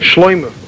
Shloimeh,